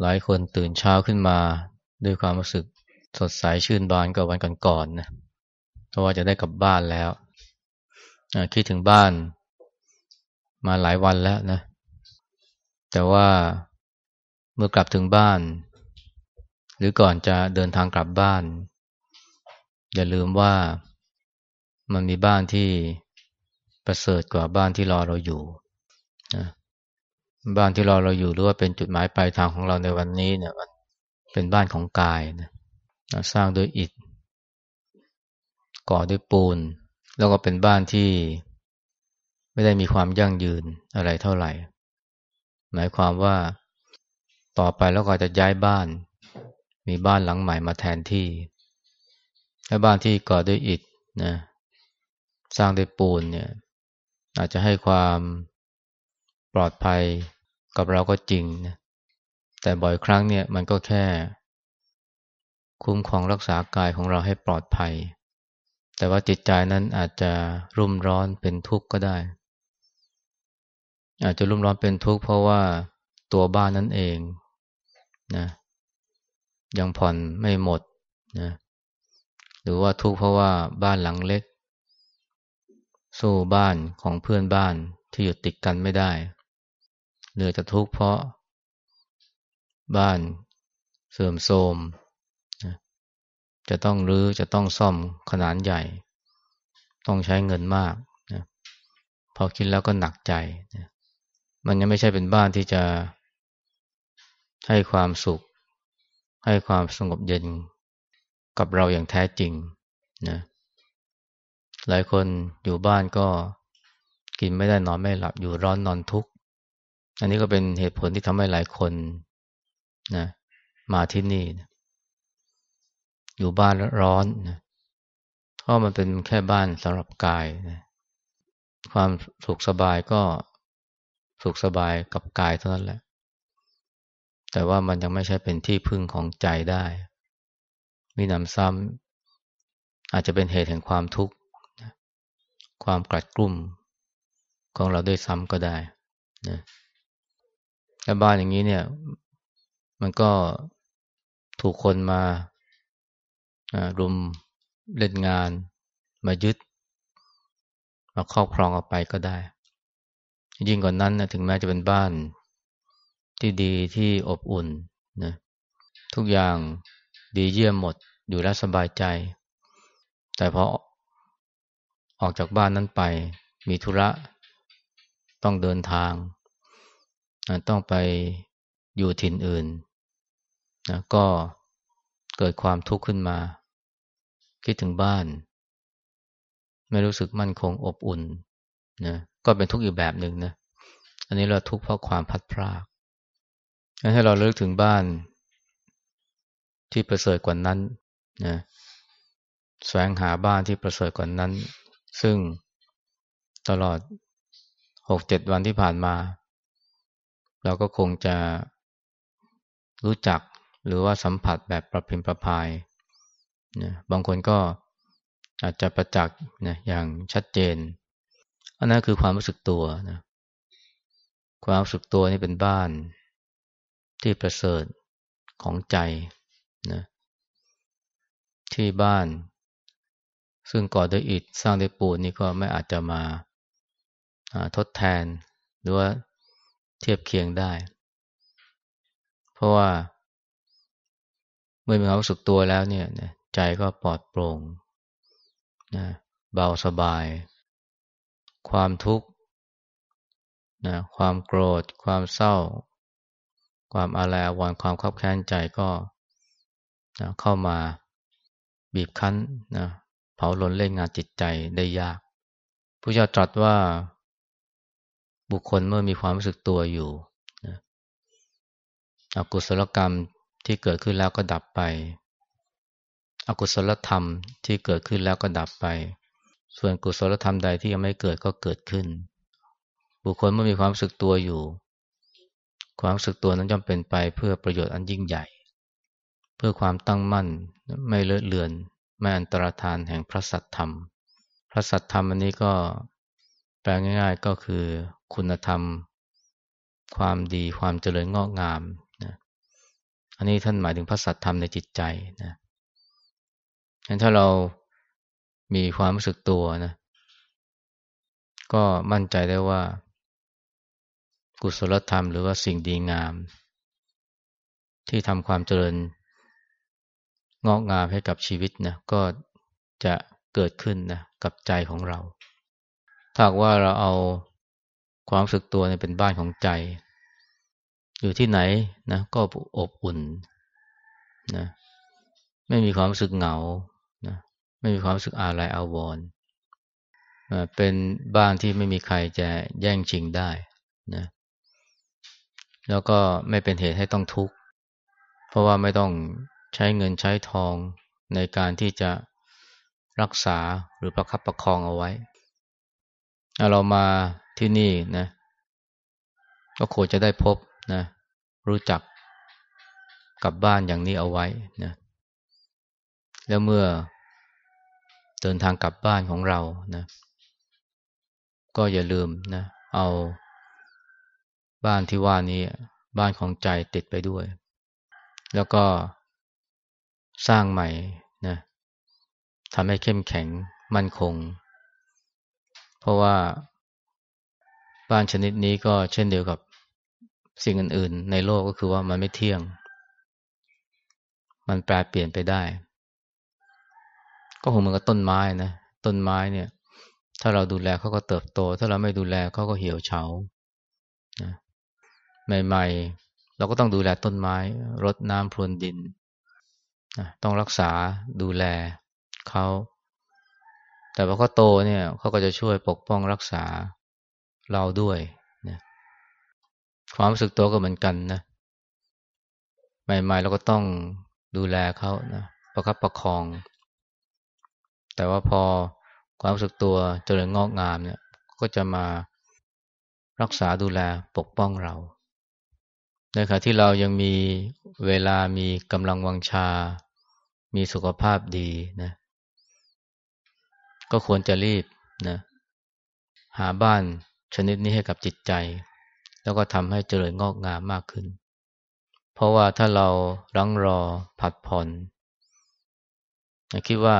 หลายคนตื่นเช้าขึ้นมา ด้วยความรู้สึกสดใสชื่นบานกว่าวันก่อนๆนะเพราะว่าจะได้กลับบ้านแล้วคิดถึงบ้านมาหลายวันแล้วนะ แต่ว่าเมื่อกลับถึงบ้าน หรือก่อนจะเดินทางกลับบ้าน อย่าลืมว่ามันมีบ้านที่ประเสริฐกว่าบ้านที่รอเราอยู่นะ บ้านที่รอเราอยู่หรือว่าเป็นจุดหมายปลายทางของเราในวันนี้เนี่ยมันเป็นบ้านของกายนะสร้างด้วยอิฐ ก่อด้วยปูน แล้วก็เป็นบ้านที่ไม่ได้มีความยั่งยืนอะไรเท่าไหร่ หมายความว่าต่อไปแล้วก็จะย้ายบ้าน มีบ้านหลังใหม่มาแทนที่และบ้านที่ก่อด้วยอิฐนะสร้างด้วยปูนเนี่ยอาจจะให้ความ ลอดภัยกับเราก็จริงนะแต่บ่อยครั้งเนี่ยมันก็แค่ คุ้มครองรักษากายของเราให้ปลอดภัย แต่ว่าจิตใจนั้นอาจจะรุ่มร้อนเป็นทุกข์ก็ได้ อาจจะรุ่มร้อนเป็นทุกข์เพราะว่าตัวบ้านนั่นเองนะยังผ่อนไม่หมดนะหรือว่าทุกข์เพราะว่าบ้านหลังเล็ก สู้บ้านของเพื่อนบ้านที่อยู่ติดกันไม่ได้ เหนือจะทุกข์เพราะ บ้านเสื่อมโทรมจะต้องรื้อจะต้องซ่อมขนาดใหญ่ ต้องใช้เงินมากนะพอคิดแล้วก็หนักใจนะมันยังไม่ใช่เป็นบ้านที่จะให้ความสุข ให้ความสงบเย็นกับเราอย่างแท้จริงนะหลายคนอยู่บ้านก็กินไม่ได้นอนไม่หลับอยู่ร้อนนอนทุกข์ อันนี้ก็เป็นเหตุผลที่ทำให้หลายคนนะมาที่นี่นะอยู่บ้านร้อนนะเพราะมันเป็นแค่บ้านสำหรับกายนะความสุขสบายก็สุขสบายกับกายเท่านั้นแหละ แต่ว่ามันยังไม่ใช่เป็นที่พึ่งของใจได้ มีนำซ้ำอาจจะเป็นเหตุแห่งความทุกข์ ความกลัดกลุ่มของเราด้วยซ้ำก็ได้นะ และบ้านอย่างนี้เนี่ย มันก็ถูกคนมารุมเล่นงาน มายึด มาครอบครองออกไปก็ได้ ยิ่งกว่านนั้นนะถึงแม้จะเป็นบ้านที่ดีที่อบอุ่นนะทุกอย่างดีเยี่ยมหมดอยู่แล้วสบายใจ แต่พอออกจากบ้านนั้นไป มีธุระ ต้องเดินทาง ต้องไปอยู่ถิ่นอื่นนะก็เกิดความทุกข์ขึ้นมา คิดถึงบ้าน ไม่รู้สึกมั่นคงอบอุ่นนะก็เป็นทุกข์อีกแบบหนึ่งนะอันนี้เราทุกข์เพราะความพัดพรากให้เราเลิกถึงบ้าน ที่ประเสริฐกว่านั้นนะแสวงหาบ้านที่ประเสริฐกว่านั้น ซึ่งตลอดหกเจ็ดวันที่ผ่านมา เราก็คงจะรู้จักหรือว่าสัมผัสแบบประพิมประพายนะบางคนก็อาจจะประจักษ์นะอย่างชัดเจน อันนั้นคือความรู้สึกตัวนะความรู้สึกตัวนี่เป็นบ้านที่ประเสริฐของใจนะที่บ้าน ซึ่งก่อด้วยอิฐสร้างด้วยปูนนี่ก็ไม่อาจจะมาทดแทน หรือว่า เทียบเคียงได้ เพราะว่าเมื่อมีความรู้สึกตัวแล้วเนี่ยใจก็ปลอดโปร่งนะเบาสบาย ความทุกข์นะความโกรธ ความเศร้า ความอาลัยอาวรณ์ความขับแค้นใจก็นะเข้ามาบีบคั้นนะเผาล้นเล่นงานจิตใจได้ยากพระเจ้าตรัสว่า บุคคลเมื่อมีความรู้สึกตัวอยู่นะอกุศลกรรมที่เกิดขึ้นแล้วก็ดับไป อกุศลธรรมที่เกิดขึ้นแล้วก็ดับไป ส่วนกุศลธรรมใดที่ยังไม่เกิดก็เกิดขึ้น บุคคลเมื่อมีความรู้สึกตัวอยู่ ความรู้สึกตัวนั้นย่อมเป็นไปเพื่อประโยชน์อันยิ่งใหญ่ เพื่อความตั้งมั่นไม่เลอะเลือนไม่อันตรธานแห่งพระสัตธรรม พระสัตธรรมอันนี้ก็แปลง่าย ๆก็คือ คุณธรรม ความดีความเจริญงอกงามนะอันนี้ท่านหมายถึงพระสัตธรรมในจิตใจนะงั้นถ้าเรามีความรู้สึกตัวนะก็มั่นใจได้ว่า กุศลธรรมหรือว่าสิ่งดีงาม ที่ทำความเจริญงอกงามให้กับชีวิตนะก็จะเกิดขึ้นนะกับใจของเรา ถ้าว่าเราเอา ความรู้สึกตัวเป็นบ้านของใจ อยู่ที่ไหนนะก็อบอุ่นนะไม่มีความรู้สึกเหงานะไม่มีความรู้สึกอาลัยอาวรณ์เป็นบ้านที่ไม่มีใครจะแย่งชิงได้นะแล้วก็ไม่เป็นเหตุให้ต้องทุกข์ เพราะว่าไม่ต้องใช้เงินใช้ทองในการที่จะรักษาหรือประคับประคองเอาไว้ เรามา ที่นี่นะ ก็ควรจะได้พบนะ รู้จักกับบ้านอย่างนี้เอาไว้นะ แล้วเมื่อเดินทางกลับบ้านของเรานะ ก็อย่าลืมนะ เอาบ้านที่ว่านี้บ้านของใจติดไปด้วย แล้วก็สร้างใหม่นะทำให้เข้มแข็งมั่นคง เพราะว่า บ้านชนิดนี้ก็เช่นเดียวกับสิ่งอื่น ๆ ในโลกก็คือว่ามันไม่เที่ยง มันแปรเปลี่ยนไปได้ ก็คงเหมือนกับต้นไม้นะ ต้นไม้เนี่ย ถ้าเราดูแลเขาก็เติบโต ถ้าเราไม่ดูแลเขาก็เหี่ยวเฉานะใหม่ๆ เราก็ต้องดูแลต้นไม้ รดน้ำพรวนดินต้องรักษาดูแลเขา แต่พอเขาโตเนี่ยเขาก็จะช่วยปกป้องรักษา เราด้วยนะความรู้สึกตัวก็เหมือนกันนะใหม่ๆเราก็ต้องดูแลเขานะประคับประคอง แต่ว่าพอความรู้สึกตัวเจริญงอกงามเนี่ยก็จะมารักษาดูแลปกป้องเราในขณะที่เรายังมีเวลามีกำลังวังชา มีสุขภาพดีนะ ก็ควรจะรีบนะหาบ้าน ชนิดนี้ให้กับจิตใจ แล้วก็ทำให้เจริญงอกงามมากขึ้น เพราะว่าถ้าเรารังรอผัดผ่อนคิดว่า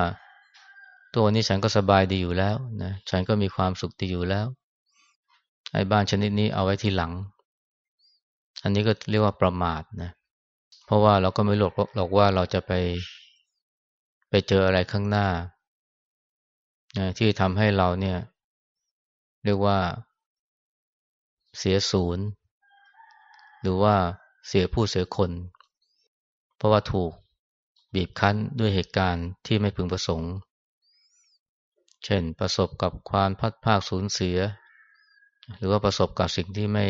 ตัวนี้ฉันก็สบายดีอยู่แล้วนะฉันก็มีความสุขดีอยู่แล้วไอ้บ้านชนิดนี้เอาไว้ทีหลัง อันนี้ก็เรียกว่าประมาทนะ เพราะว่าเราก็ไม่หลอกหรอกว่าเราจะไป ไปเจออะไรข้างหน้าที่ทำให้เราเนี่ย เรียกว่า เสียศูนย์ หรือว่าเสียผู้เสียคน เพราะว่าถูกบีบคั้นด้วยเหตุการณ์ที่ไม่พึงประสงค์ เช่นประสบกับความพัดภาคสูญเสีย หรือว่าประสบกับสิ่งที่ไม่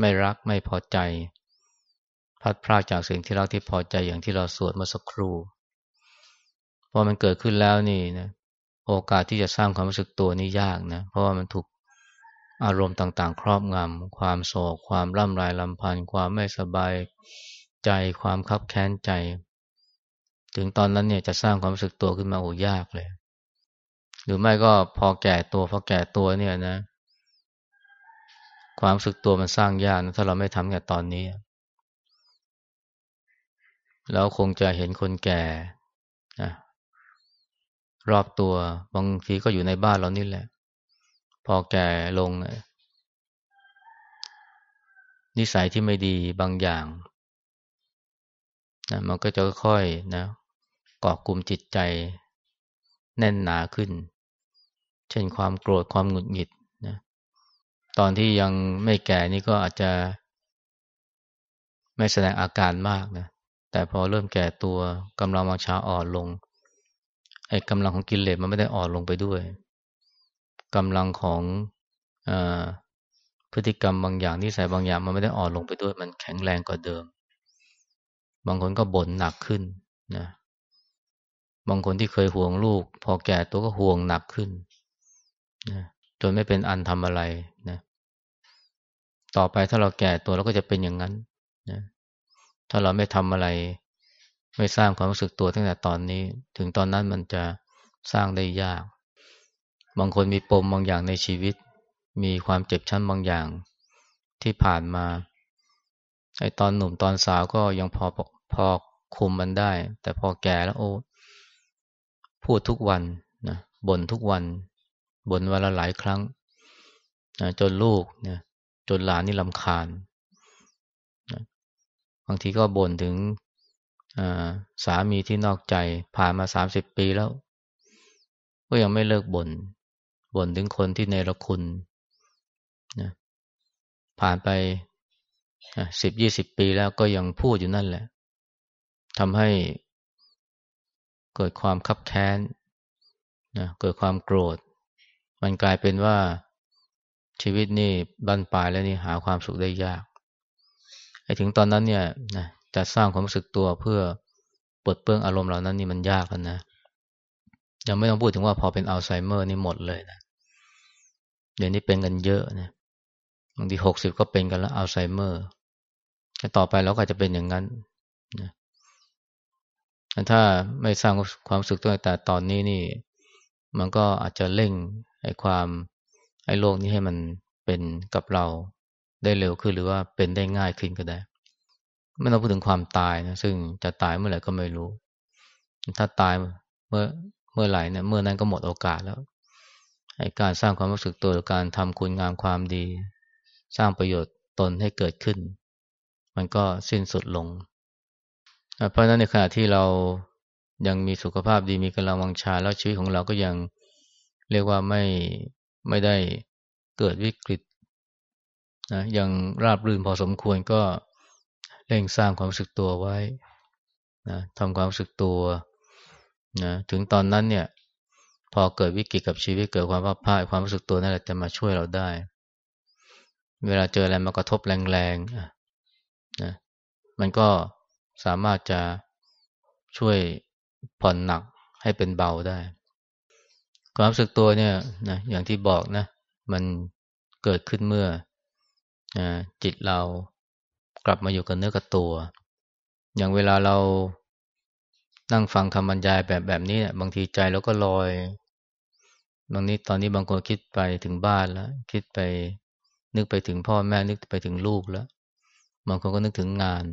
ไม่รักไม่พอใจ พัดพลาดจากสิ่งที่รักที่พอใจอย่างที่เราสวดเมื่อสักครู่พอมันเกิดขึ้นแล้วนี่นะโอกาสที่จะสร้างความรู้สึกตัวนี่ยากนะ เพราะว่ามันถูก อารมณ์ต่างๆ ครอบงำความโศก ความร่ำไรลำพันธ์ความไม่สบายใจความคับแค้นใจ ถึงตอนนั้นเนี่ยจะสร้างความรู้สึกตัวขึ้นมาโอ้ยากเลย หรือไม่ก็พอแก่ตัวพอแก่ตัวเนี่ยนะ ความสึกตัวมันสร้างยากนะถ้าเราไม่ทำกันตอนนี้แล้วคงจะเห็นคนแก่นะรอบตัวบางทีก็อยู่ในบ้านเรานี่แหละ พอแก่ลง นิสัยที่ไม่ดีบางอย่างนะมันก็จะค่อยๆนะกาะกลุ่มจิตใจแน่นหนาขึ้น เช่นความโกรธความหงุดหงิดตอนที่ยังไม่แก่นี่ก็อาจจะ ไม่แสดงอาการมากนะแต่พอเริ่มแก่ตัวกำลังวังชาอ่อนลงไอ้กำลังของกิเลสมันไม่ได้อ่อนลงไปด้วย กำลังของอพฤติกรรมบางอย่างที่ใส่บางอย่างมันไม่ได้อ่อนลงไปด้วยมันแข็งแรงกว่าเดิม บางคนก็บ่นหนักขึ้นนะบางคนที่เคยห่วงลูก พอแก่ตัวก็ห่วงหนักขึ้นนะจนไม่เป็นอันทำอะไรนะต่อไปถ้าเราแก่ตัวเราก็จะเป็นอย่างนั้นนะถ้าเราไม่ทำอะไร ไม่สร้างความรู้สึกตัวตั้งแต่ตอนนี้ ถึงตอนนั้นมันจะสร้างได้ยาก บางคนมีปมบางอย่างในชีวิต มีความเจ็บช้ำบางอย่างที่ผ่านมาไอ้ตอนหนุ่มตอนสาวก็ยังพอพอคุมมันได้ แต่พอแก่แล้วโอ้พูดทุกวันนะบ่นทุกวันบ่นวันละหลายครั้งนะจนลูกนะจนหลานนี่ลำคาญนะบางทีก็บ่นถึงสามีที่นอกใจผ่านมาสามสิบปีแล้ว ก็ยังไม่เลิกบน่น บ่นถึงคนที่เนรคุณนะผ่านไปสิบยี่สิบปีแล้วก็ยังพูดอยู่นั่นแหละทำให้เกิดความคับแค้นนะเกิดความโกรธ มันกลายเป็นว่าชีวิตนี่บั้นปลายแล้วนี่หาความสุขได้ยากไอ้ถึงตอนนั้นเนี่ยนะจะสร้างความรู้สึกตัวเพื่อปลดเปลื้องอารมณ์เหล่านั้นนี่มันยากนะ ยังไม่ต้องพูดถึงว่าพอเป็นอัลไซเมอร์นี่หมดเลยนะเดี๋ยวนี้เป็นกันเยอะนะบางทีหกสิบก็เป็นกันแล้วอัลไซเมอร์ต่อไปเราก็จะเป็นอย่างนั้นนะถ้าไม่สร้างความสึกตัวแต่ตอนนี้นี่ มันก็อาจจะเร่งไอ้ความไอ้โลกนี้ให้มันเป็นกับเราได้เร็วขึ้นหรือว่าเป็นได้ง่ายขึ้นก็ได้ไม่ต้องพูดถึงความตายนะซึ่งจะตายเมื่อไหร่ก็ไม่รู้ ถ้าตายเมื่อ เมื่อไหร่เนี่ยเมื่อนั้นก็หมดโอกาสแล้วไอ้การสร้างความรู้สึกตัวหรือการทำคุณงามความดี สร้างประโยชน์ตนให้เกิดขึ้น มันก็สิ้นสุดลง เพราะฉะนั้นในขณะที่เรายังมีสุขภาพดีมีกำลังวังชาแล้วชีวิตของเราก็ยังเรียกว่าไม่ไม่ได้เกิดวิกฤตนะยังราบรื่นพอสมควรก็เร่งสร้างความรู้สึกตัวไว้นะทำความรู้สึกตัว นะถึงตอนนั้นเนี่ย พอเกิดวิกฤตกับชีวิตเกิดความว่าพ่ายความรู้สึกตัวนั่นแหละจะมาช่วยเราได้ เวลาเจออะไรมากระทบแรงๆนะมันก็สามารถจะช่วยผ่อนหนักให้เป็นเบาได้ ความรู้สึกตัวเนี่ยนะอย่างที่บอกนะ มันเกิดขึ้นเมื่ออจิตเรากลับมาอยู่กับเนื้อกับตัว อย่างเวลาเรา นั่งฟังคำบรรยายแบบแบบนี้บางทีใจเราก็ลอย บางนี้ตอนนี้บางคนคิดไปถึงบ้านแล้ว คิดไปนึกไปถึงพ่อแม่นึกไปถึงลูกแล้ว บางคนก็นึกถึงงาน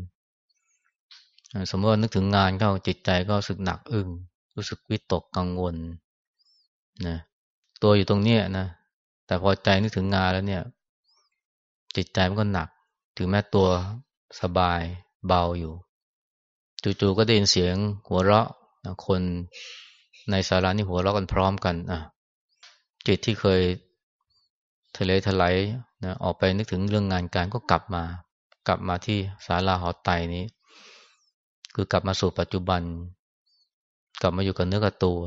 สมมติว่านึกถึงงานเข้าจิตใจก็รู้สึกหนักอึ้งรู้สึกวิตกกังวลนะตัวอยู่ตรงเนี้ยนะแต่พอใจนึกถึงงานแล้วเนี่ย จิตใจมันก็หนัก ถึงแม้ตัวสบายเบาอยู่ จู่ๆก็ได้ยินเสียงหัวเราะคนในสารานี่หัวเราะกันพร้อมกันอะจิตที่เคยทะเลทลายนะออกไปนึกถึงเรื่องงานการก็กลับมา กลับมาที่ศาลาหอไตนี้ คือกลับมาสู่ปัจจุบัน กลับมาอยู่กับเนื้อกับตัว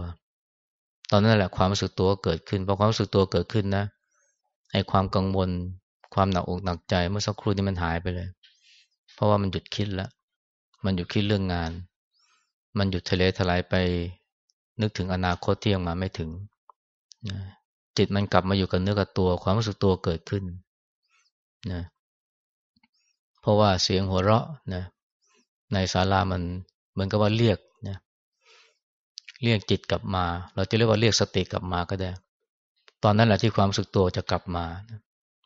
ตอนนั้นแหละความรู้สึกตัวเกิดขึ้นพอความรู้สึกตัวเกิดขึ้นนะไอ้ความกังวลความหนักอกหนักใจเมื่อสักครู่นี้มันหายไปเลย เพราะว่ามันหยุดคิดแล้ว มันหยุดคิดเรื่องงาน มันหยุดทะเลทลายไปนึกถึงอนาคตที่ยังมาไม่ถึง จิตมันกลับมาอยู่กับเนื้อกับตัว ความรู้สึกตัวเกิดขึ้นนะเพราะว่าเสียงหัวเราะนะในศาลามันเหมือนกับว่าเรียกนะเรียกจิตกลับมา เราจะเรียกว่าเรียกสติกลับมาก็ได้ ตอนนั้นแหละที่ความรู้สึกตัวจะกลับมา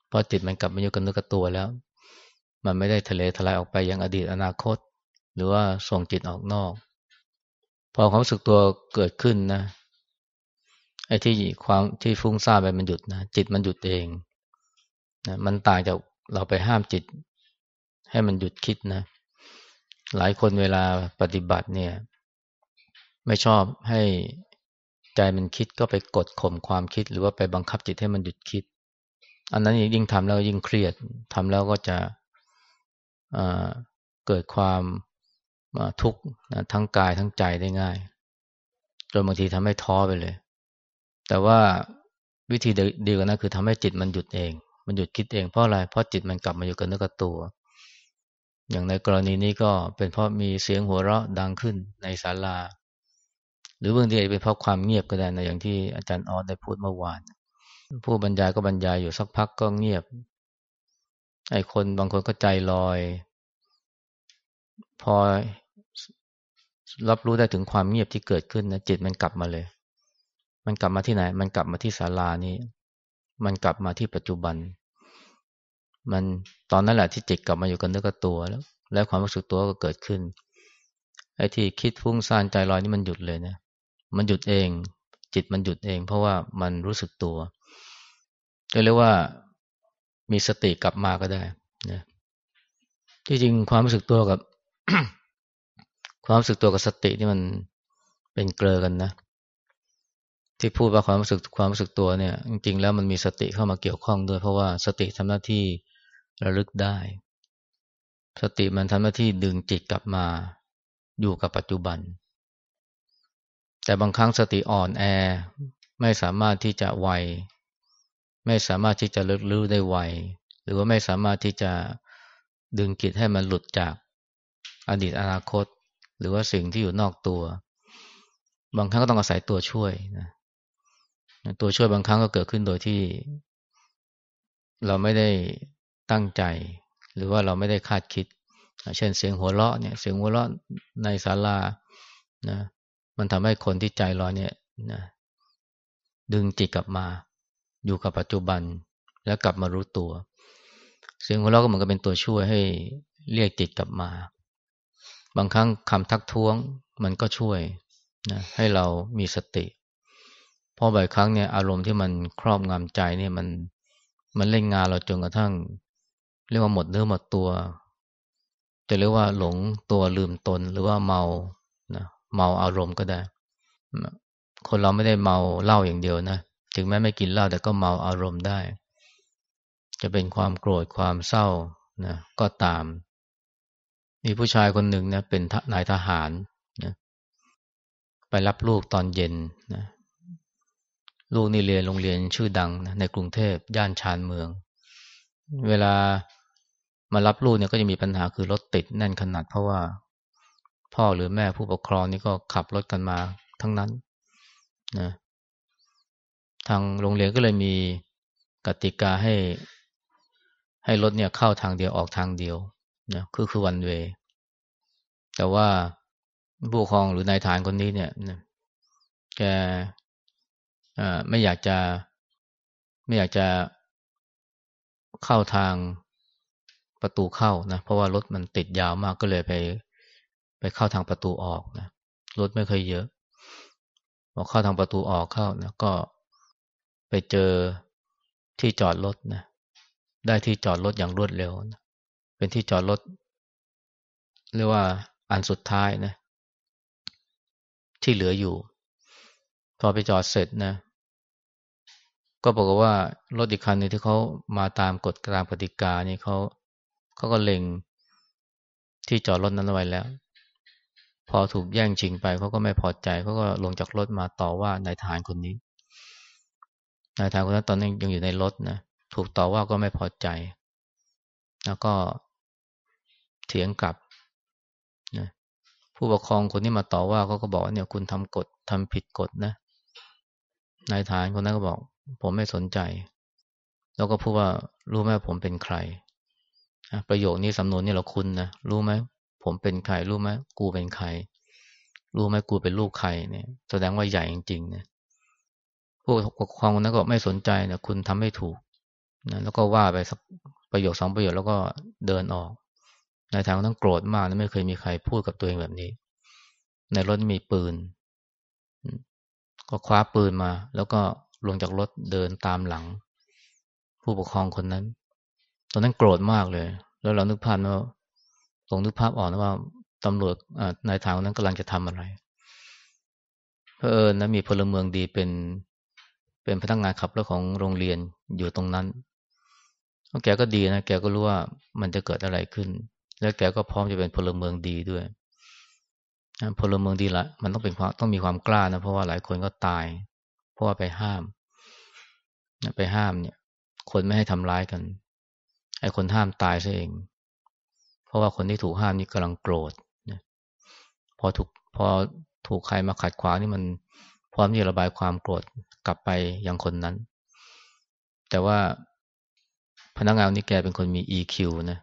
เพราะจิตมันกลับมาอยู่กับเนื้อกับตัวแล้ว มันไม่ได้ทะเลทลายออกไปยังอดีตอนาคต หรือว่าส่งจิตออกนอก พอความรู้สึกตัวเกิดขึ้นนะไอ้ที่ความที่ฟุ้งซ่านไปมันหยุดนะจิตมันหยุดเองนะมันต่างจากเราไปห้ามจิต ให้มันหยุดคิดนะ หลายคนเวลาปฏิบัติเนี่ย ไม่ชอบให้ใจมันคิดก็ไปกดข่มความคิด หรือว่าไปบังคับจิตให้มันหยุดคิด อันนั้นยิ่งทำแล้วยิ่งเครียดทำแล้วก็จะเกิดความ ทุกข์ทั้งกายทั้งใจได้ง่าย จนบางทีทำให้ท้อไปเลย แต่ว่าวิธีเดียวกันนั้นคือทำให้จิตมันหยุดเอง มันหยุดคิดเองเพราะอะไร เพราะจิตมันกลับมาอยู่กับเนื้อกับตัว อย่างในกรณีนี้ก็เป็นเพราะมีเสียงหัวเราะดังขึ้นในศาลา หรือบางทีเป็นเพราะความเงียบก็ได้นะอย่างที่อาจารย์ออสได้พูดเมื่อวาน ผู้บรรยายก็บรรยายอยู่สักพักก็เงียบ ไอ้คนบางคนก็ใจลอย พอ รับรู้ได้ถึงความเงียบที่เกิดขึ้นนะจิตมันกลับมาเลย มันกลับมาที่ไหน มันกลับมาที่ศาลานี้ มันกลับมาที่ปัจจุบัน มันตอนนั้นแหละที่จิตกลับมาอยู่กับเนื้อกับตัวแล้ว แล้วความรู้สึกตัวก็เกิดขึ้นไอ้ที่คิดฟุ้งซ่านใจลอยนี่มันหยุดเลยนะมันหยุดเอง จิตมันหยุดเอง เพราะว่ามันรู้สึกตัวเรียกว่ามีสติกลับมาก็ได้นะที่จริงความรู้สึกตัวกับ ความรู้สึกตัวกับสตินี่มันเป็นเกลอกันนะ ที่พูดว่าความรู้สึกความรู้สึกตัวเนี่ย จริงๆ แล้วมันมีสติเข้ามาเกี่ยวข้องด้วย เพราะว่าสติทำหน้าที่ระลึกได้ สติมันทำหน้าที่ดึงจิตกลับมาอยู่กับปัจจุบัน แต่บางครั้งสติอ่อนแอไม่สามารถที่จะไวไม่สามารถที่จะลึกลื้อได้ไวหรือว่าไม่สามารถที่จะดึงจิตให้มันหลุดจากอดีตอนาคต รือว่าสิ่งที่อยู่นอกตัว บางครั้งก็ต้องอาศัยตัวช่วยนะตัวช่วยบางครั้งก็เกิดขึ้นโดยที่ เราไม่ได้ตั้งใจ หรือว่าเราไม่ได้คาดคิด เช่นเสียงหัวเราะเนี่ย เสียงหัวเราะในศาลานะมันทำให้คนที่ใจลอยเนี่ยนะดึงจิตกลับมา อยู่กับปัจจุบันแล้วกลับมารู้ตัว เสียงหัวเราะก็เหมือนกับเป็นตัวช่วยให้เรียกจิตกลับมา บางครั้งคำทักท้วงมันก็ช่วยนะให้เรามีสติ เพราะบ่อยครั้งเนี่ยอารมณ์ที่มันครอบงำใจเนี่ยมันมันเล่นงานเราจนกระทั่ง เรียกว่าหมดเนื้อหมดตัว จะเรียกว่าหลงตัวลืมตนหรือว่าเมานะเมาอารมณ์ก็ได้ คนเราไม่ได้เมาเหล้าอย่างเดียวนะถึงแม้ไม่กินเหล้าแต่ก็เมาอารมณ์ได้ จะเป็นความโกรธความเศร้านะก็ตาม มีผู้ชายคนหนึ่งนะเป็นนายทหารนะไปรับลูกตอนเย็นนะลูกนี่เรียนโรงเรียนชื่อดังนะในกรุงเทพย่านชานเมือง เวลามารับลูกเนี่ยก็จะมีปัญหาคือรถติดแน่นขนาดเพราะว่า พ่อหรือแม่ผู้ปกครองนี่ก็ขับรถกันมาทั้งนั้นนะทางโรงเรียนก็เลยมีกติกาให้ให้รถเนี่ยเข้าทางเดียวออกทางเดียวนะคือคือวันเว แต่ว่าผู้ครองหรือนายฐานคนนี้เนี่ยแกไม่อยากจะ ไม่อยากจะเข้าทางประตูเข้านะ เพราะว่ารถมันติดยาวมากก็เลยไป ไปเข้าทางประตูออกนะรถไม่เคยเยอะพอเข้าทางประตูออกเข้านะก็ไปเจอที่จอดรถนะได้ที่จอดรถอย่างรวดเร็วนะเป็นที่จอดรถเรียกว่า อันสุดท้ายนะ ที่เหลืออยู่ พอไปจอดเสร็จนะ ก็บอกว่ารถอีกคันนึงที่เขามาตามกฎตามกติกานี่เขาเขาก็เล็งที่จอดรถนั้นไว้แล้ว พอถูกแย่งชิงไปเขาก็ไม่พอใจเขาก็ลงจากรถมาต่อว่านายทหารคนนี้นายทหารคนนั้นตอนนี้ยังอยู่ในรถนะถูกต่อว่าก็ไม่พอใจ แล้วก็เถียงกลับ ผู้ปกครองคนที่มาต่อว่าเขาก็บอกว่าเนี่ยคุณทำกฎทำผิดกฎนะนายทหารคนนั้นก็บอก ผมไม่สนใจ แล้วก็พูดว่ารู้ไหมผมเป็นใครประโยคนี้สำนวนนี่เราคุ้นะรู้ไหมผมเป็นใครรู้ไหมกูเป็นใคร รู้ไหมกูเป็นลูกใครเนี่ย แสดงว่าใหญ่จริงๆนะผู้ปกครองคนนั้นก็ไม่สนใจนะคุณทำไม่ถูกนะแล้วก็ว่าไปสักประโยคสองประโยคแล้วก็เดินออก นายทางต้องโกรธมากนะไม่เคยมีใครพูดกับตัวเองแบบนี้ ในรถมีปืน ก็คว้าปืนมา แล้วก็ลงจากรถเดินตามหลัง ผู้ปกครองคนนั้น ตอนนั้นโกรธมากเลย แล้วเรานึกภาพว่าลงนึกภาพออกนะว่าตำรวจนายทางนั้นกำลังจะทำอะไรเพอเอิญนะมีพลเมืองดีเป็นเป็นพนักงานขับรถของโรงเรียนอยู่ตรงนั้น แกก็ดีนะ แกก็รู้ว่ามันจะเกิดอะไรขึ้น แล้วแกก็พร้อมจะเป็นพลเมืองดีด้วยพลเมืองดีละมันต้องเป็นความต้องมีความกล้านะเพราะว่าหลายคนก็ตาย เพราะว่าไปห้าม ไปห้ามเนี่ย คนไม่ให้ทำร้ายกันไอ้คนห้ามตายซะเอง เพราะว่าคนที่ถูกห้ามนี่กำลังโกรธนะพอถูกพอถูกใครมาขัดขวางนี่มันพร้อมที่จะระบายความโกรธกลับไปยังคนนั้น แต่ว่าพนักงานนี่แกเป็นคนมี EQ นะ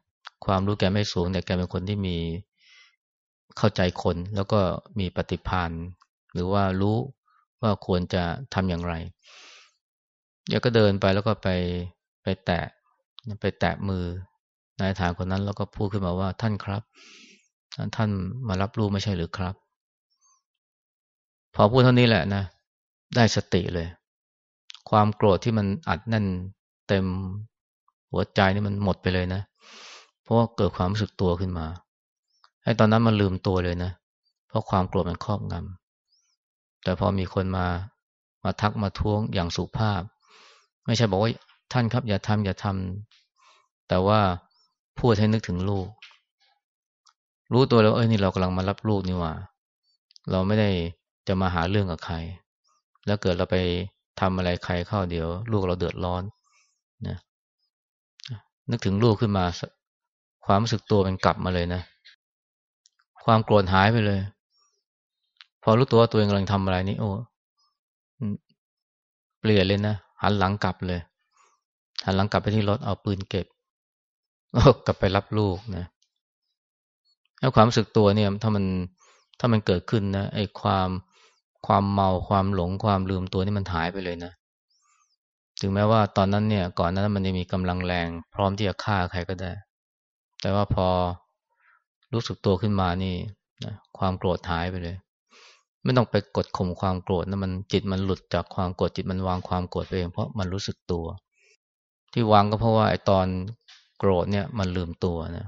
ความรู้แกไม่สูงแต่แกเป็นคนที่มีเข้าใจคน แล้วก็มีปฏิภาณหรือว่ารู้ว่าควรจะทำอย่างไรเดี๋ยวก็เดินไปแล้วก็ไปไปแตะไปแตะมือนายทหารคนนั้นแล้วก็พูดขึ้นมาว่าท่านครับ ท่านมารับลูกไม่ใช่หรือครับ พอพูดเท่านี้แหละนะ ได้สติเลย ความโกรธที่มันอัดแน่นเต็มหัวใจนี่มันหมดไปเลยนะ เพราะว่าเกิดความรู้สึกตัวขึ้นมาไอ้ตอนนั้นมันลืมตัวเลยนะ เพราะความโกรธมันครอบงำแต่พอมีคนมามาทักมาท้วงอย่างสุภาพ ไม่ใช่บอกว่าท่านครับอย่าทำอย่าทำแต่ว่าพูดให้นึกถึงลูก รู้ตัวแล้วเอ้ยนี่เรากำลังมารับลูกนี่ว่า เราไม่ได้จะมาหาเรื่องกับใคร แล้วเกิดเราไปทำอะไรใครเข้าเดี๋ยว ลูกเราเดือดร้อนนะนึกถึงลูกขึ้นมา ความรู้สึกตัวมันกลับมาเลยนะ ความโกรธหายไปเลย พอรู้ตัวว่าตัวเองกำลังทำอะไรนี่โอ้เปลี่ยนเลยนะหันหลังกลับเลย หันหลังกลับไปที่รถเอาปืนเก็บกลับไปรับลูกนะแล้วความรู้สึกตัวเนี่ย ถ้ามันถ้ามันเกิดขึ้นนะไอ้ความความเมาความหลงความลืมตัวนี่มันหายไปเลยนะถึงแม้ว่าตอนนั้นเนี่ย ก่อนนั้นมันจะมีกำลังแรง พร้อมที่จะฆ่าใครก็ได้ แต่ว่าพอรู้สึกตัวขึ้นมานี่นะความโกรธหายไปเลย ไม่ต้องไปกดข่มความโกรธนะมันจิตมันหลุดจากความโกรธจิตมันวางความโกรธไปเอง เพราะมันรู้สึกตัว ที่วางก็เพราะว่าไอ้ตอนโกรธเนี่ยมันลืมตัวนะ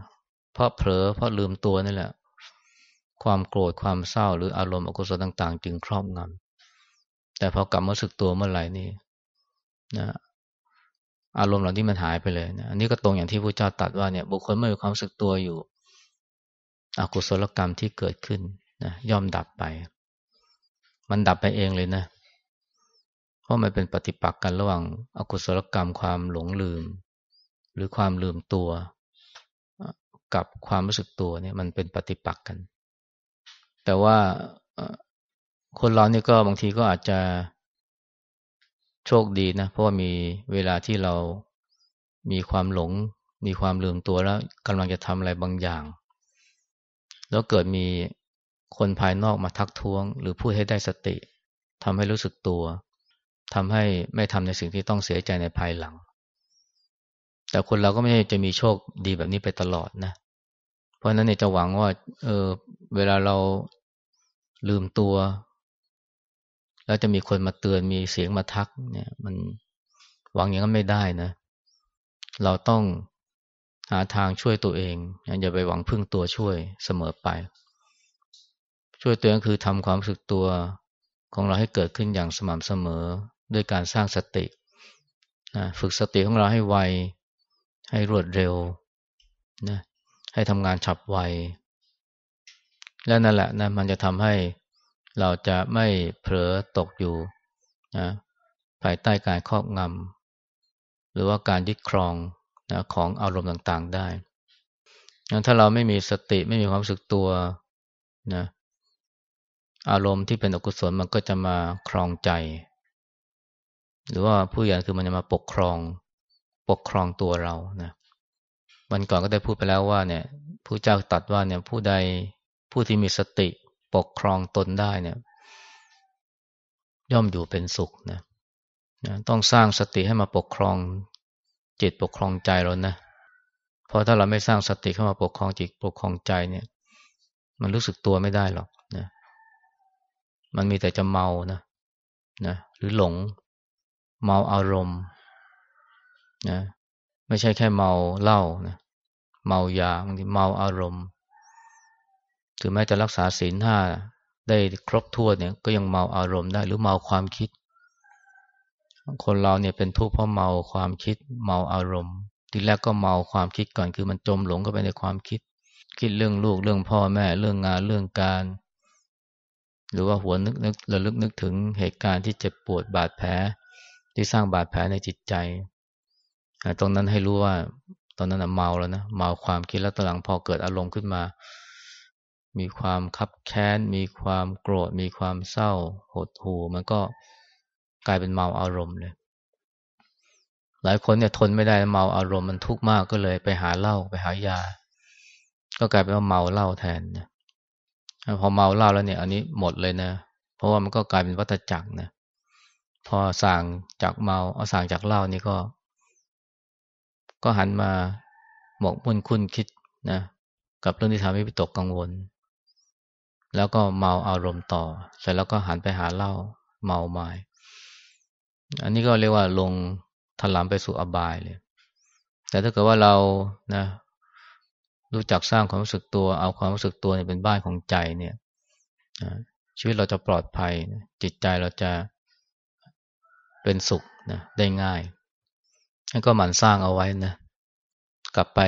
เพราะเผลอเพราะลืมตัวนี่แหละ ความโกรธความเศร้าหรืออารมณ์อกุศลต่าง ๆ จึงครอบงำแต่พอกลับมาสึกตัวเมื่อไหร่นี่นะ อารมณ์เหล่านี้มันหายไปเลยนะอันนี้ก็ตรงอย่างที่พระเจ้าตัดว่าเนี่ยบุคคลไม่มีความสึกตัวอยู่ อกุศลกรรมที่เกิดขึ้นนะย่อมดับไป มันดับไปเองเลยนะ เพราะมันเป็นปฏิปักษ์กันระหว่างอากุศลกรรมความหลงลืม หรือความลืมตัว กับความรู้สึกตัวเนี่ย มันเป็นปฏิปักษ์กัน แต่ว่าคนเรานี่ก็บางทีก็อาจจะ โชคดีนะ เพราะว่ามีเวลาที่เรามีความหลง มีความลืมตัวแล้วกำลังจะทำอะไรบางอย่าง แล้วเกิดมีคนภายนอกมาทักท้วง หรือพูดให้ได้สติทำให้รู้สึกตัวทำให้ไม่ทำในสิ่งที่ต้องเสียใจในภายหลัง แต่คนเราก็ไม่ใช่จะมีโชคดีแบบนี้ไปตลอดนะ เพราะนั้นเนี่ยจะหวังว่า เออ เวลาเราลืมตัว แล้วจะมีคนมาเตือนมีเสียงมาทักเนี่ย มันหวังอย่างนั้นไม่ได้นะ เราต้องหาทางช่วยตัวเอง อย่าไปหวังพึ่งตัวช่วยเสมอไป ช่วยตัวเองคือทำความสึกตัวของเราให้เกิดขึ้นอย่างสม่ำเสมอด้วยการสร้างสตินะฝึกสติของเราให้ไว ให้รวดเร็วนะให้ทำงานฉับไว และนั่นแหละนะมันจะทำให้ เราจะไม่เผลอตกอยู่นะภายใต้การครอบงำหรือว่าการยึดครองนะของอารมณ์ต่างๆได้ถ้าเราไม่มีสติไม่มีความรู้สึกตัวนะอารมณ์ที่เป็นอกุศลมันก็จะมาครองใจ หรือว่าผู้ใหญ่คือมันจะมาปกครองปกครองตัวเรานะวันก่อนก็ได้พูดไปแล้วว่าเนี่ยผู้เจ้าตัดว่าเนี่ยผู้ใดผู้ที่มีสติ ปกครองตนได้เนี่ย ย่อมอยู่เป็นสุขนะนะต้องสร้างสติให้มาปกครองจิตปกครองใจเรานะเพราะถ้าเราไม่สร้างสติเข้ามาปกครองจิตปกครองใจเนี่ย มันรู้สึกตัวไม่ได้หรอกนะมันมีแต่จะเมานะนะหรือหลง เมาอารมณ์นะไม่ใช่แค่เมาเหล้านะเมายาบางทีเมาอารมณ์ ถึงแม้จะรักษาศีลห้าได้ครบถ้วนเนี่ยก็ยังเมาอารมณ์ได้หรือเมาความคิด คนเราเนี่ยเป็นทุกข์เพราะเมาความคิด เมาอารมณ์ทีแรกก็เมาความคิดก่อนคือมันจมหลงก็ไปในความคิด คิดเรื่องลูกเรื่องพ่อแม่เรื่องงานเรื่องการ หรือว่าหัวนึกนึกระลึกนึกถึงเหตุการณ์ที่เจ็บปวดบาดแผล ที่สร้างบาดแผลในจิตใจตรงนั้นให้รู้ว่าตอนนั้นเมาแล้วนะเมาความคิดแล้วตอนหลังพอเกิดอารมณ์ขึ้นมา มีความคับแค้น มีความโกรธ มีความเศร้า หดหู่มันก็กลายเป็นเมาอารมณ์เลย หลายคนเนี่ยทนไม่ได้เมาอารมณ์มันทุกข์มากก็เลยไปหาเหล้าไปหายา ก็กลายเป็นว่าเมาเหล้าแทนนะพอเมาเหล้าแล้วเนี่ย อันนี้หมดเลยนะ เพราะว่ามันก็กลายเป็นวัฏจักรนะ พอสั่งจากเมาเอาสั่งจากเหล้านี่ก็ ก็หันมาหมกมุ่นคุ้นคิดนะ กับเรื่องที่ทำให้วิตกกังวล แล้วก็เมาอารมณ์ต่อ เสร็จแล้วก็หันไปหาเหล้าเมาไมา้อันนี้ก็เรียกว่าลงถลำไปสู่อบายเลย แต่ถ้าเกิดว่าเรานะ รู้จักสร้างความรู้สึกตัว เอาความรู้สึกตัวเป็นบ้านของใจเนี่ยชีวิตเราจะปลอดภัย จิตใจเราจะเป็นสุขนะได้ง่ายนั่นก็หมั่นสร้างเอาไว้นะ กลับไป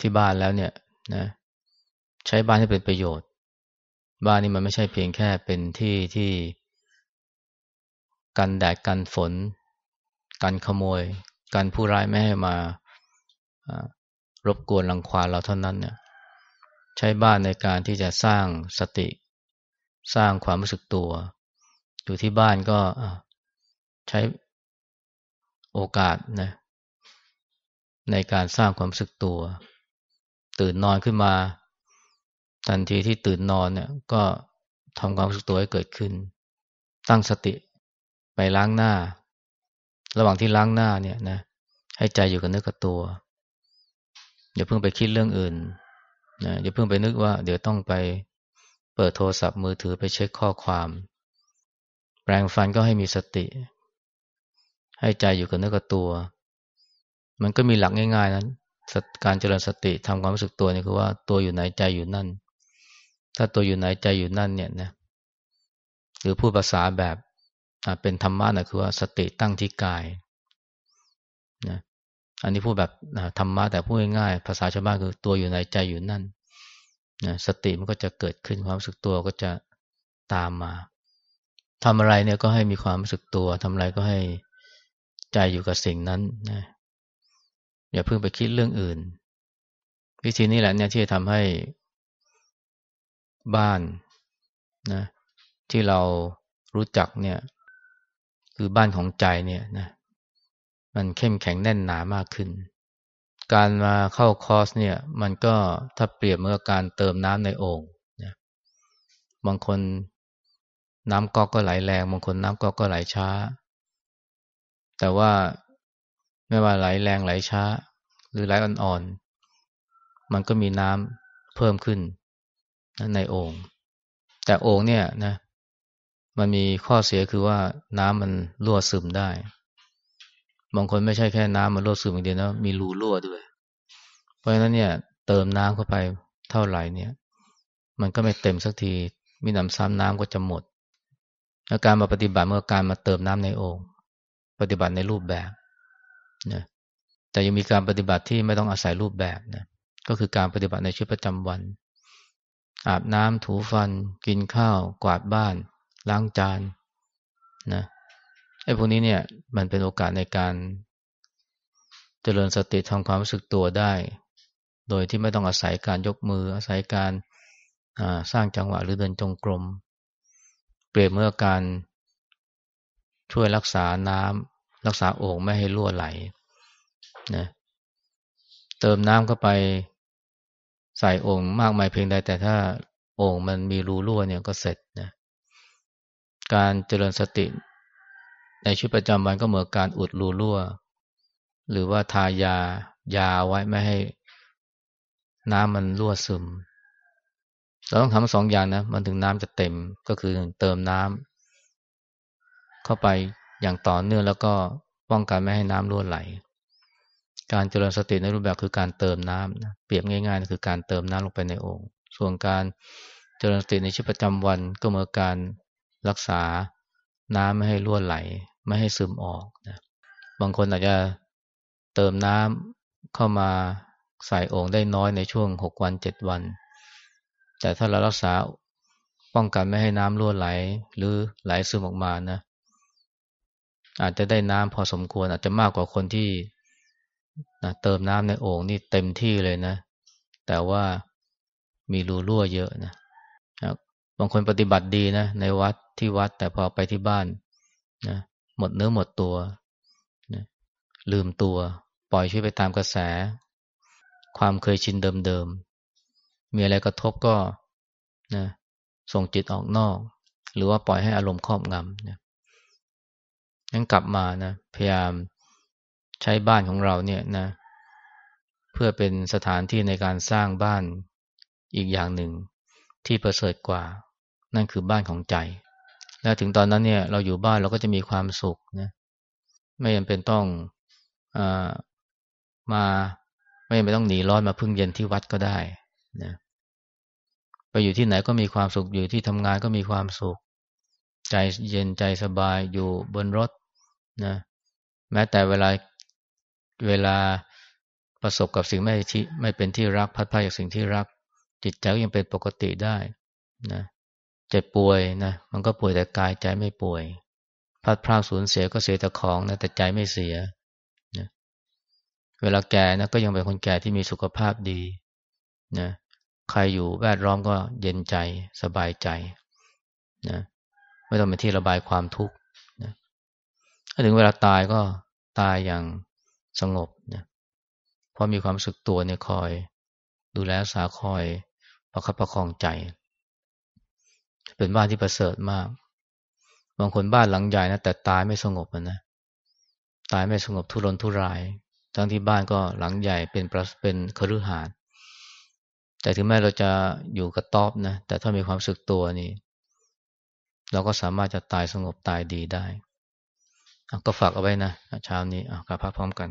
ที่บ้านแล้วเนี่ยนะ ใช้บ้านให้เป็นประโยชน์ บ้านนี้มันไม่ใช่เพียงแค่เป็นที่ที่กันแดดกันฝน กันขโมย กันผู้ร้ายไม่ให้มารบกวนรังควานเราเท่านั้นเนี่ยใช้บ้านในการที่จะสร้างสติ สร้างความรู้สึกตัว อยู่ที่บ้านก็ใช้โอกาสนะในการสร้างความรู้สึกตัว ตื่นนอนขึ้นมา ทันทีที่ตื่นนอนเนี่ย ก็ทำความรู้สึกตัวให้เกิดขึ้น ตั้งสติไปล้างหน้า ระหว่างที่ล้างหน้าเนี่ยนะ ให้ใจอยู่กับเนื้อกับตัว อย่าเพิ่งไปคิดเรื่องอื่นนะอย่าเพิ่งไปนึกว่า เดี๋ยวต้องไปเปิดโทรศัพท์มือถือไปเช็คข้อความ แปรงฟันก็ให้มีสติ ให้ใจอยู่กับเนื้อกับตัว มันก็มีหลักง่ายๆนั้นการเจริญสติทำความรู้สึกตัวนี่คือว่าตัวอยู่ไหนใจอยู่นั่น ถ้าตัวอยู่ไหนใจอยู่นั่นเนี่ยนะหรือพูดภาษาแบบเป็นธรรมะนะคือว่าสติตั้งที่กายนะอันนี้พูดแบบธรรมะแต่พูดง่ายๆภาษาชาวบ้านคือตัวอยู่ในใจอยู่นั่นนะสติมันก็จะเกิดขึ้นความรู้สึกตัวก็จะตามมาทำอะไรเนี่ยก็ให้มีความรู้สึกตัวทำอะไรก็ให้ใจอยู่กับสิ่งนั้นนะอย่าเพิ่งไปคิดเรื่องอื่น วิธีนี้แหละเนี่ยที่จะทำให้ บ้านนะที่เรารู้จักเนี่ย คือบ้านของใจเนี่ยนะมันเข้มแข็งแน่นหนามากขึ้น การมาเข้าคอร์สเนี่ย มันก็ถ้าเปรียบเมื่อการเติมน้ำในโอ่งนะบางคนน้ำก๊อกก็ไหลแรงบางคนน้ำก๊อกก็ไหลช้า แต่ว่าไม่ว่าไหลแรงไหลช้า หรือไหลอ่อนๆมันก็มีน้ำเพิ่มขึ้น ในโอ่งแต่โอ่งเนี่ยนะ มันมีข้อเสียคือว่าน้ำมันรั่วซึมได้บางคนไม่ใช่แค่น้ำมันรั่วซึมอย่างเดียวนะมีรูรั่วด้วย เพราะฉะนั้นเนี่ย เติมน้ำเข้าไปเท่าไหร่เนี่ย มันก็ไม่เต็มสักที มีน้ำซ้ำน้ำก็จะหมดอาการมาปฏิบัติเมื่อการมาเติมน้ำในโอ่งปฏิบัติในรูปแบบนะแต่ยังมีการปฏิบัติที่ไม่ต้องอาศัยรูปแบบนะก็คือการปฏิบัติในชีวิตประจำวัน อาบน้ำถูฟัน กินข้าว กวาดบ้าน ล้างจานนะไอ้พวกนี้เนี่ยมันเป็นโอกาสในการเจริญสติทำความรู้สึกตัวได้ โดยที่ไม่ต้องอาศัยการยกมือ อาศัยการสร้างจังหวะหรือเดินจงกรม เปรียบเมื่อการช่วยรักษาน้ำรักษาโอ่งไม่ให้รั่วไหลนะเติมน้ำเข้าไป ใส่โอ่งมากมายเพียงใดแต่ถ้าโอ่งมันมีรูรั่วเนี่ยก็เสร็จนะการเจริญสติในชีวิตประจำวันก็เหมือนการอุดรูรั่ว หรือว่าทายายาไว้ไม่ให้น้ำมันรั่วซึม เราต้องทำสองอย่างนะ มันถึงน้ำจะเต็มก็คือเติมน้ำเข้าไปอย่างต่อเนื่องแล้วก็ป้องกันไม่ให้น้ำรั่วไหล การเจริญสติในรูปแบบคือการเติมน้ำนะเปรียบง่ายๆคือการเติมน้ำลงไปในโอ่งส่วนการเจริญสติในชีวิตประจำวันก็เหมือนการรักษาน้ำไม่ให้รั่วไหล ไม่ให้ซึมออกนะบางคนอาจจะเติมน้ำเข้ามาใส่โอ่งได้น้อยในช่วงหกวันเจ็ดวัน แต่ถ้าเรารักษาป้องกันไม่ให้น้ำรั่วไหล หรือไหลซึมออกมานะ อาจจะได้น้ำพอสมควรอาจจะมากกว่าคนที่ นะเติมน้ำในโอ่งนี่เต็มที่เลยนะ แต่ว่ามีรูรั่วเยอะนะบางคนปฏิบัติดีนะ ในวัดที่วัดแต่พอไปที่บ้านนะหมดเนื้อหมดตัวนะลืมตัว ปล่อยชีวิตไปตามกระแส ความเคยชินเดิมๆ มีอะไรกระทบก็นะส่งจิตออกนอก หรือว่าปล่อยให้อารมณ์ครอบงำนะงั้นกลับมานะพยายาม ใช้บ้านของเราเนี่ยนะ เพื่อเป็นสถานที่ในการสร้างบ้านอีกอย่างหนึ่งที่ประเสริฐกว่า นั่นคือบ้านของใจ และถึงตอนนั้นเนี่ยเราอยู่บ้านเราก็จะมีความสุขนะไม่จำเป็นต้องอมาไม่จำเป็นต้องหนีร้อนมาพึ่งเย็นที่วัดก็ได้นะไปอยู่ที่ไหนก็มีความสุขอยู่ที่ทำงานก็มีความสุข ใจเย็นใจสบายอยู่บนรถนะแม้แต่เวลา เวลาประสบกับสิ่งไม่ที่ไม่เป็นที่รักพัดพาจากสิ่งที่รัก จิตใจยังเป็นปกติได้นะเจ็บป่วยนะมันก็ป่วยแต่กายใจไม่ป่วย พัดพลาดสูญเสียก็เสียแต่ของนะแต่ใจไม่เสียนะเวลาแก่นะก็ยังเป็นคนแก่ที่มีสุขภาพดีนะใครอยู่แวดล้อมก็เย็นใจสบายใจนะไม่ต้องเป็นที่ระบายความทุกข์นะถ้าถึงเวลาตายก็ตายอย่าง สงบนะเพราะมีความสึกตัวเนี่ยคอย ดูแลสาคอยประคับประคองใจ เป็นบ้านที่ประเสริฐมาก บางคนบ้านหลังใหญ่นะแต่ตายไม่สงบนะตายไม่สงบทุรนทุราย ทั้งที่บ้านก็หลังใหญ่เป็นเป็นคฤหาสน์แต่ถึงแม้เราจะอยู่กับต๊อบนะแต่ถ้ามีความสึกตัวนี่เราก็สามารถจะตายสงบตายดีได้ ก็ฝากเอาไว้นะเช้านี้กลับพักพร้อมกัน